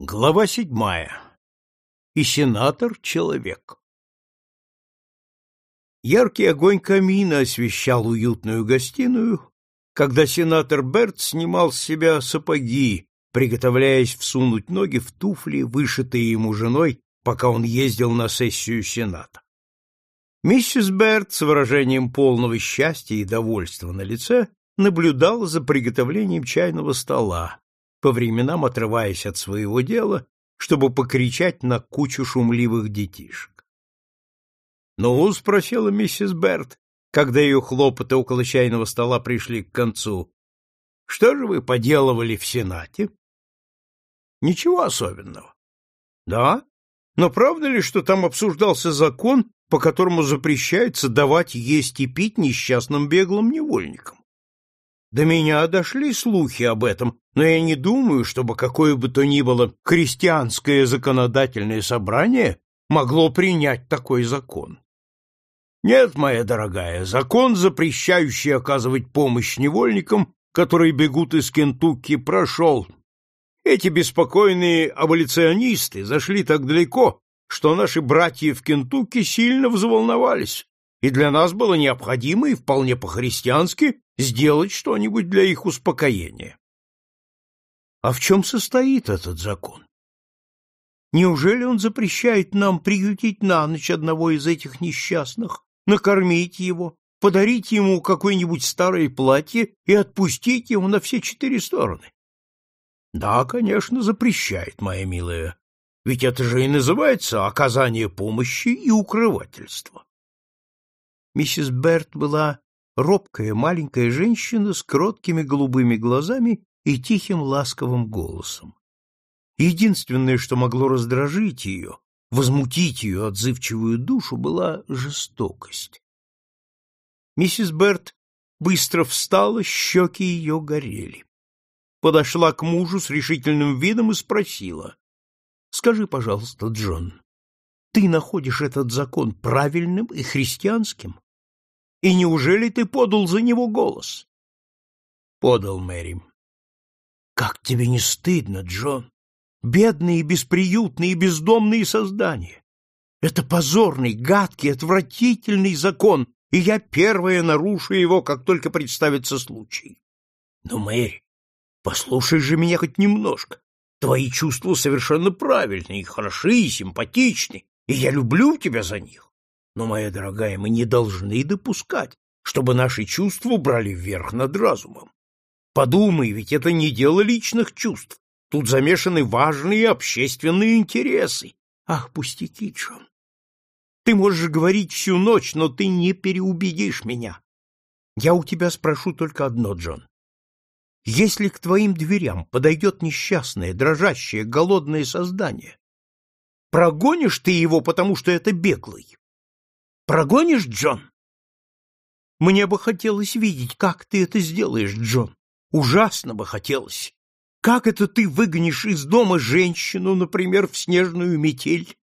Глава седьмая. И сенатор — человек. Яркий огонь камина освещал уютную гостиную, когда сенатор Берт снимал с себя сапоги, приготовляясь всунуть ноги в туфли, вышитые ему женой, пока он ездил на сессию Сената. Миссис Берт с выражением полного счастья и довольства на лице наблюдала за приготовлением чайного стола, по временам отрываясь от своего дела, чтобы покричать на кучу шумливых детишек. «Ну?» — спросила миссис Берт, когда ее хлопоты около чайного стола пришли к концу. «Что же вы поделывали в Сенате?» «Ничего особенного». «Да? Но правда ли, что там обсуждался закон, по которому запрещается давать есть и пить несчастным беглым невольникам?» До меня дошли слухи об этом, но я не думаю, чтобы какое бы то ни было крестьянское законодательное собрание могло принять такой закон. Нет, моя дорогая, закон, запрещающий оказывать помощь невольникам, которые бегут из Кентукки, прошел. Эти беспокойные аболиционисты зашли так далеко, что наши братья в Кентукки сильно взволновались, и для нас было необходимо и вполне по-христиански сделать что-нибудь для их успокоения. А в чем состоит этот закон? Неужели он запрещает нам приютить на ночь одного из этих несчастных, накормить его, подарить ему какое-нибудь старое платье и отпустить его на все четыре стороны? Да, конечно, запрещает, моя милая. Ведь это же и называется оказание помощи и укрывательство. Миссис Берт была робкая маленькая женщина с кроткими голубыми глазами и тихим ласковым голосом. Единственное, что могло раздражить ее, возмутить ее отзывчивую душу, была жестокость. Миссис Берт быстро встала, щеки ее горели. Подошла к мужу с решительным видом и спросила. — Скажи, пожалуйста, Джон, ты находишь этот закон правильным и христианским? И неужели ты подал за него голос? Подал Мэри. Как тебе не стыдно, Джон? Бедные, бесприютные, бездомные создания. Это позорный, гадкий, отвратительный закон, и я первая нарушу его, как только представится случай. Но, Мэри, послушай же меня хоть немножко. Твои чувства совершенно правильные, хороши и симпатичны, и я люблю тебя за них. Но, моя дорогая, мы не должны допускать, чтобы наши чувства брали вверх над разумом. Подумай, ведь это не дело личных чувств. Тут замешаны важные общественные интересы. Ах, пустяки, Джон. Ты можешь говорить всю ночь, но ты не переубедишь меня. Я у тебя спрошу только одно, Джон. Если к твоим дверям подойдет несчастное, дрожащее, голодное создание, прогонишь ты его, потому что это беглый? Прогонишь, Джон? Мне бы хотелось видеть, как ты это сделаешь, Джон. Ужасно бы хотелось. Как это ты выгонишь из дома женщину, например, в снежную метель?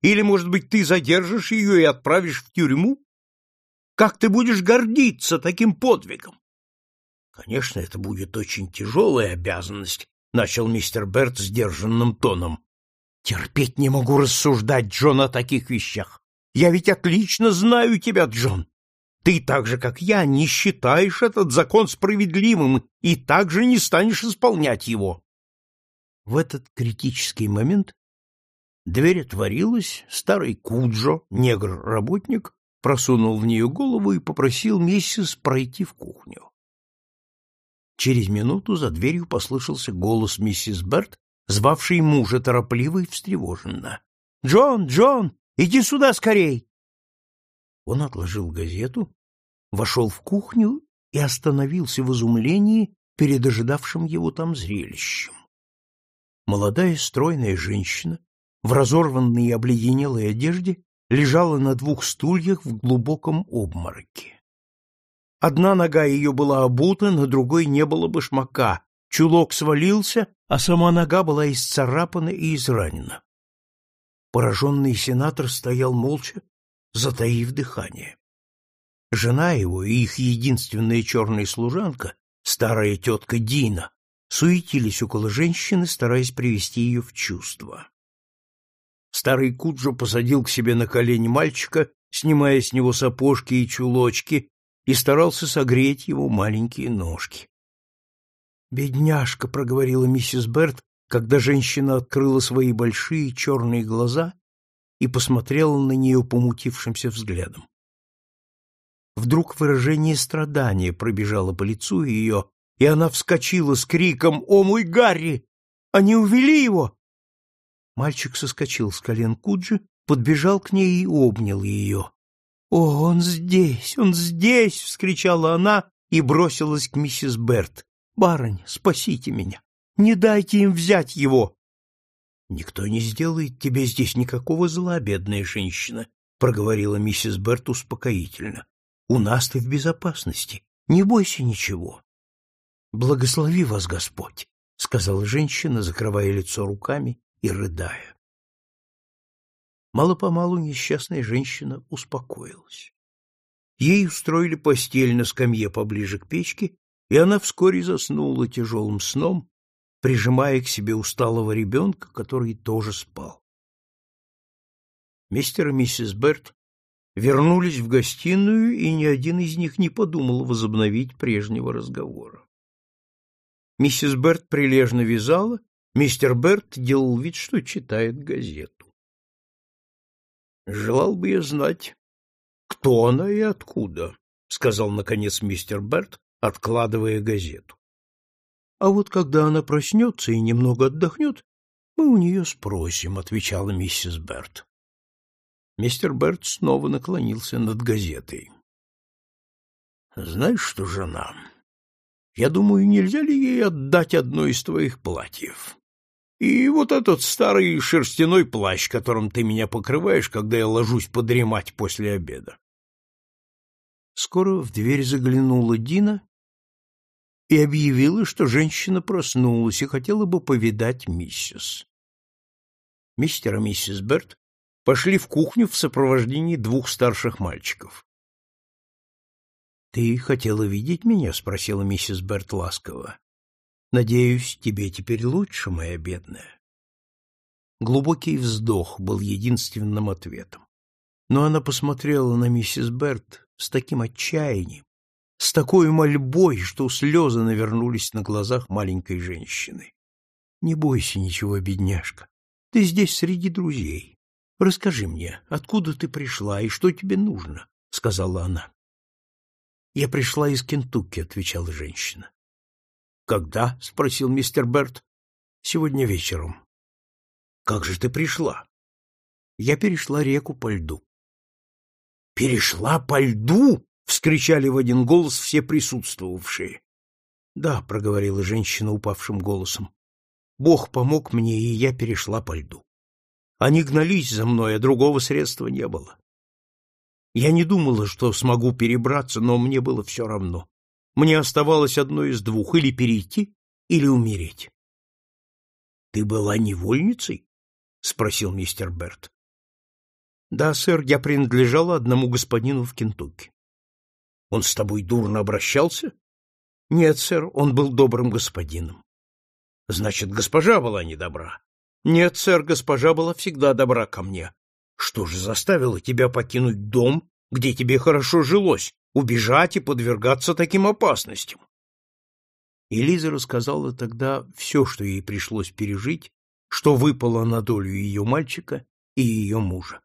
Или, может быть, ты задержишь ее и отправишь в тюрьму? Как ты будешь гордиться таким подвигом? Конечно, это будет очень тяжелая обязанность, начал мистер Берт сдержанным тоном. Терпеть не могу рассуждать, Джон, о таких вещах. Я ведь отлично знаю тебя, Джон. Ты так же, как я, не считаешь этот закон справедливым и также не станешь исполнять его. В этот критический момент дверь отворилась, старый Куджо, негр-работник, просунул в нее голову и попросил миссис пройти в кухню. Через минуту за дверью послышался голос миссис Берт, звавший мужа торопливо и встревоженно. — Джон, Джон, Иди сюда скорей!» Он отложил газету, вошел в кухню и остановился в изумлении перед ожидавшим его там зрелищем. Молодая стройная женщина в разорванной и обледенелой одежде лежала на двух стульях в глубоком обмороке. Одна нога ее была обута, на другой не было башмака, чулок свалился, а сама нога была исцарапана и изранена. Пораженный сенатор стоял молча, затаив дыхание. Жена его и их единственная черная служанка, старая тетка Дина, суетились около женщины, стараясь привести ее в чувство. Старый Куджо посадил к себе на колени мальчика, снимая с него сапожки и чулочки, и старался согреть его маленькие ножки. «Бедняжка», — проговорила миссис Берт, когда женщина открыла свои большие черные глаза и посмотрела на нее помутившимся взглядом. Вдруг выражение страдания пробежало по лицу ее, и она вскочила с криком «О, мой Гарри! Они увели его!» Мальчик соскочил с колен Куджи, подбежал к ней и обнял ее. «О, он здесь! Он здесь!» — вскричала она и бросилась к миссис Берт. «Барынь, спасите меня! Не дайте им взять его!» «Никто не сделает тебе здесь никакого зла, бедная женщина», — проговорила миссис Берт успокоительно. «У нас ты в безопасности. Не бойся ничего». «Благослови вас Господь», — сказала женщина, закрывая лицо руками и рыдая. Мало-помалу несчастная женщина успокоилась. Ей устроили постель на скамье поближе к печке, и она вскоре заснула тяжелым сном, прижимая к себе усталого ребенка, который тоже спал. Мистер и миссис Берт вернулись в гостиную, и ни один из них не подумал возобновить прежнего разговора. Миссис Берт прилежно вязала, мистер Берт делал вид, что читает газету. «Желал бы я знать, кто она и откуда», — сказал, наконец, мистер Берт, откладывая газету. А вот когда она проснется и немного отдохнет, мы у нее спросим, — отвечала миссис Берт. Мистер Берт снова наклонился над газетой. — Знаешь что, жена, я думаю, нельзя ли ей отдать одно из твоих платьев? И вот этот старый шерстяной плащ, которым ты меня покрываешь, когда я ложусь подремать после обеда. Скоро в дверь заглянула Дина и объявила, что женщина проснулась и хотела бы повидать миссис. Мистер и миссис Берт пошли в кухню в сопровождении двух старших мальчиков. — Ты хотела видеть меня? — спросила миссис Берт ласково. — Надеюсь, тебе теперь лучше, моя бедная. Глубокий вздох был единственным ответом. Но она посмотрела на миссис Берт с таким отчаянием, с такой мольбой, что слезы навернулись на глазах маленькой женщины. Не бойся ничего, бедняжка. Ты здесь среди друзей. Расскажи мне, откуда ты пришла и что тебе нужно, сказала она. Я пришла из Кентукки, отвечала женщина. Когда? спросил мистер Берт. Сегодня вечером. Как же ты пришла? Я перешла реку по льду. Перешла по льду? — вскричали в один голос все присутствовавшие. — Да, — проговорила женщина упавшим голосом. — Бог помог мне, и я перешла по льду. Они гнались за мной, а другого средства не было. Я не думала, что смогу перебраться, но мне было все равно. Мне оставалось одно из двух — или перейти, или умереть. — Ты была невольницей? — спросил мистер Берт. — Да, сэр, я принадлежала одному господину в Кентукки. Он с тобой дурно обращался? Нет, сэр, он был добрым господином. Значит, госпожа была недобра. Нет, сэр, госпожа была всегда добра ко мне. Что же заставило тебя покинуть дом, где тебе хорошо жилось, убежать и подвергаться таким опасностям? И рассказала тогда все, что ей пришлось пережить, что выпало на долю ее мальчика и ее мужа.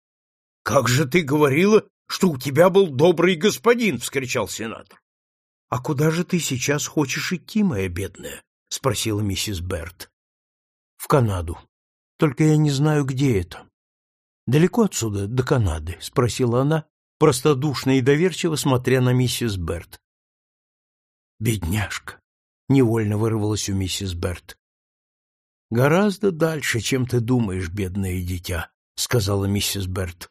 — Как же ты говорила, что у тебя был добрый господин, — вскричал сенатор. — А куда же ты сейчас хочешь идти, моя бедная? — спросила миссис Берт. — В Канаду. Только я не знаю, где это. — Далеко отсюда, до Канады? — спросила она, простодушно и доверчиво смотря на миссис Берт. — Бедняжка! — невольно вырвалась у миссис Берт. — Гораздо дальше, чем ты думаешь, бедное дитя, — сказала миссис Берт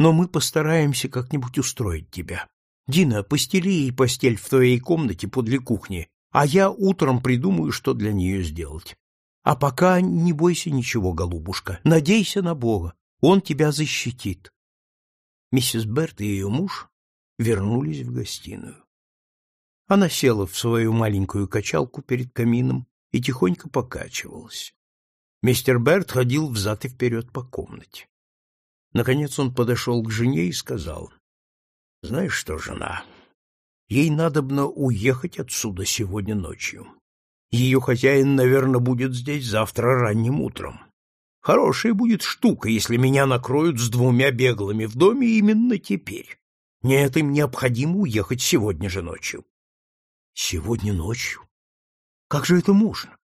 но мы постараемся как-нибудь устроить тебя. Дина, постели ей постель в твоей комнате подле кухни, а я утром придумаю, что для нее сделать. А пока не бойся ничего, голубушка, надейся на Бога, Он тебя защитит. Миссис Берт и ее муж вернулись в гостиную. Она села в свою маленькую качалку перед камином и тихонько покачивалась. Мистер Берт ходил взад и вперед по комнате. Наконец он подошел к жене и сказал, — Знаешь что, жена, ей надобно уехать отсюда сегодня ночью. Ее хозяин, наверное, будет здесь завтра ранним утром. Хорошая будет штука, если меня накроют с двумя беглыми в доме именно теперь. Нет, им необходимо уехать сегодня же ночью. Сегодня ночью? Как же это можно?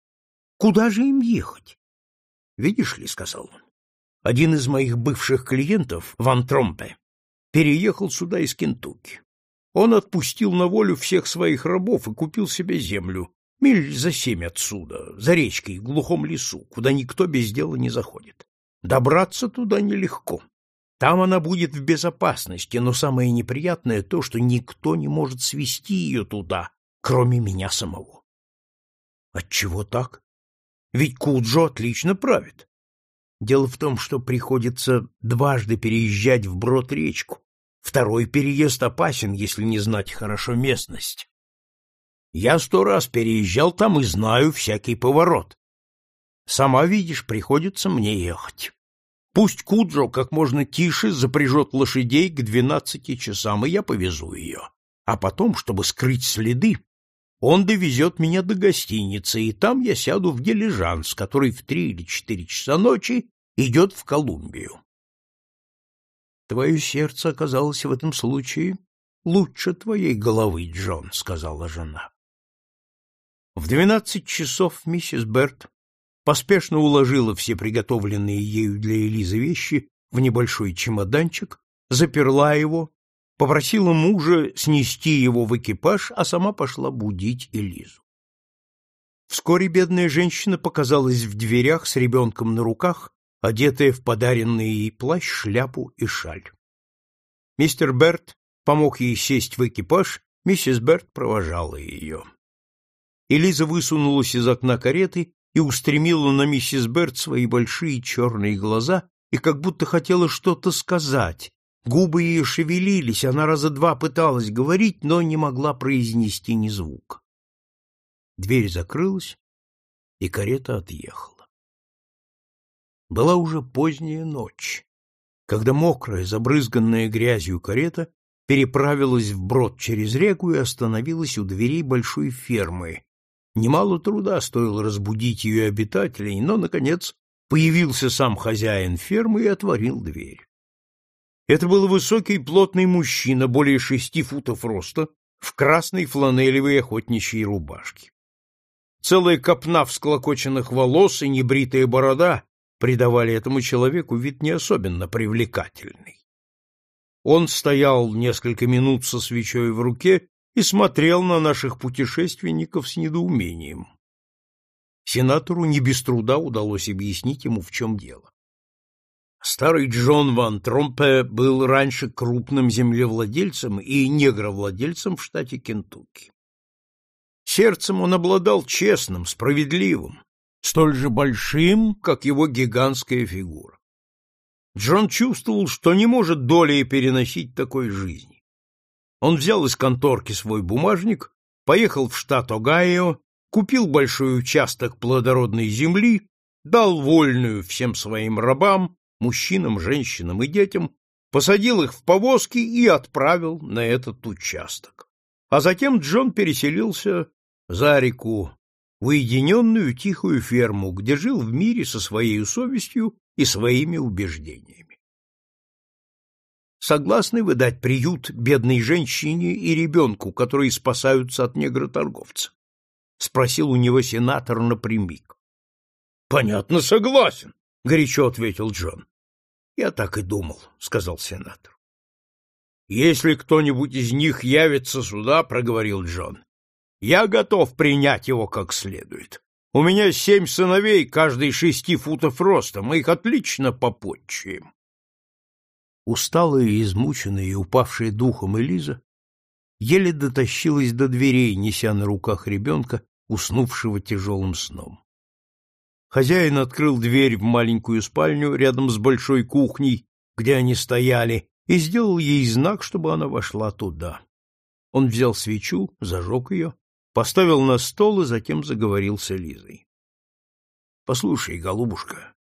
Куда же им ехать? Видишь ли, — сказал он, — один из моих бывших клиентов, Ван Тромпе, переехал сюда из Кентукки. Он отпустил на волю всех своих рабов и купил себе землю, миль за семь отсюда, за речкой, в глухом лесу, куда никто без дела не заходит. Добраться туда нелегко. Там она будет в безопасности, но самое неприятное то, что никто не может свести ее туда, кроме меня самого. Отчего так? Ведь Куджо отлично правит. Дело в том, что приходится дважды переезжать вброд речку. Второй переезд опасен, если не знать хорошо местность. Я сто раз переезжал там и знаю всякий поворот. Сама видишь, приходится мне ехать. Пусть Куджо как можно тише запряжет лошадей к двенадцати часам, и я повезу ее. А потом, чтобы скрыть следы, он довезет меня до гостиницы, и там я сяду в дилижанс, который в три или четыре часа ночи идет в Колумбию. Твое сердце оказалось в этом случае лучше твоей головы, Джон, сказала жена. В двенадцать часов миссис Берт поспешно уложила все приготовленные ею для Элизы вещи в небольшой чемоданчик, заперла его попросила мужа снести его в экипаж, а сама пошла будить Элизу. Вскоре бедная женщина показалась в дверях с ребенком на руках, одетая в подаренный ей плащ, шляпу и шаль. Мистер Берт помог ей сесть в экипаж, миссис Берт провожала ее. Элиза высунулась из окна кареты и устремила на миссис Берт свои большие черные глаза и как будто хотела что-то сказать, Губы ее шевелились, она раза два пыталась говорить, но не могла произнести ни звука. Дверь закрылась, и карета отъехала. Была уже поздняя ночь, когда мокрая, забрызганная грязью карета переправилась вброд через реку и остановилась у дверей большой фермы. Немало труда стоило разбудить ее обитателей, но, наконец, появился сам хозяин фермы и отворил дверь. Это был высокий плотный мужчина, более шести футов роста, в красной фланелевой охотничьей рубашке. Целая копна всклокоченных волос и небритая борода придавали этому человеку вид не особенно привлекательный. Он стоял несколько минут со свечой в руке и смотрел на наших путешественников с недоумением. Сенатору не без труда удалось объяснить ему, в чем дело. Старый Джон Ван Тромпе был раньше крупным землевладельцем и негровладельцем в штате Кентукки. Сердцем он обладал честным, справедливым, столь же большим, как его гигантская фигура. Джон чувствовал, что не может долей переносить такой жизни. Он взял из конторки свой бумажник, поехал в штат Огайо, купил большой участок плодородной земли, дал вольную всем своим рабам, мужчинам, женщинам и детям, посадил их в повозки и отправил на этот участок. А затем Джон переселился за реку, уединенную тихую ферму, где жил в мире со своей совестью и своими убеждениями. Согласны вы дать приют бедной женщине и ребенку, которые спасаются от негроторговца? — спросил у него сенатор напрямик. — Понятно, согласен, горячо ответил Джон. Я так и думал, сказал сенатор. Если кто-нибудь из них явится сюда, проговорил Джон, я готов принять его как следует. У меня семь сыновей, каждый шести футов роста, мы их отлично попотчуем. Усталая и измученная и упавшая духом Элиза еле дотащилась до дверей, неся на руках ребенка, уснувшего тяжелым сном. Хозяин открыл дверь в маленькую спальню рядом с большой кухней, где они стояли, и сделал ей знак, чтобы она вошла туда. Он взял свечу, зажег ее, поставил на стол и затем заговорил с Элизой. — Послушай, голубушка,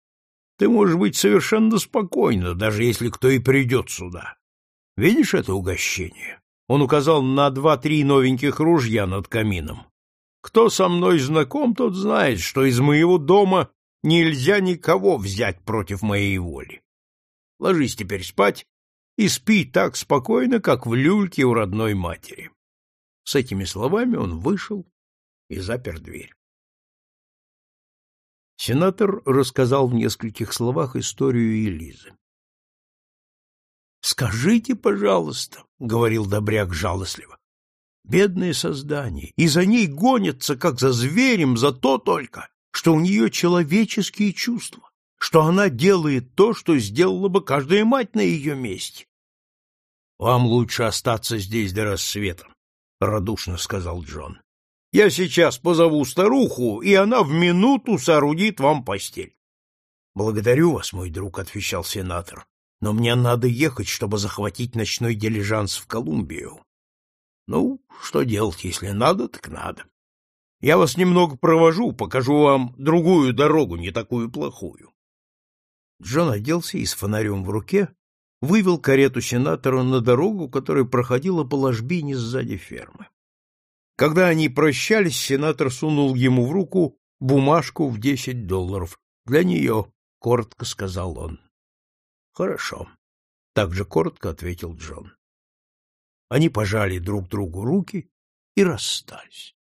ты можешь быть совершенно спокойна, даже если кто и придет сюда. Видишь это угощение? Он указал на два-три новеньких ружья над камином. Кто со мной знаком, тот знает, что из моего дома нельзя никого взять против моей воли. Ложись теперь спать и спи так спокойно, как в люльке у родной матери. С этими словами он вышел и запер дверь. Сенатор рассказал в нескольких словах историю Элизы. Скажите, пожалуйста, говорил Добряк жалостливо. Бедное создание, и за ней гонятся, как за зверем, за то только, что у нее человеческие чувства, что она делает то, что сделала бы каждая мать на ее месте. Вам лучше остаться здесь до рассвета, радушно сказал Джон. Я сейчас позову старуху, и она в минуту соорудит вам постель. Благодарю вас, мой друг, отвечал сенатор но мне надо ехать, чтобы захватить ночной дилижанс в Колумбию. Ну, что делать, если надо, так надо. Я вас немного провожу, покажу вам другую дорогу, не такую плохую. Джон оделся и с фонарем в руке вывел карету сенатора на дорогу, которая проходила по ложбине сзади фермы. Когда они прощались, сенатор сунул ему в руку бумажку в десять долларов. Для нее, — коротко сказал он. Хорошо, так же коротко ответил Джон. Они пожали друг другу руки и расстались.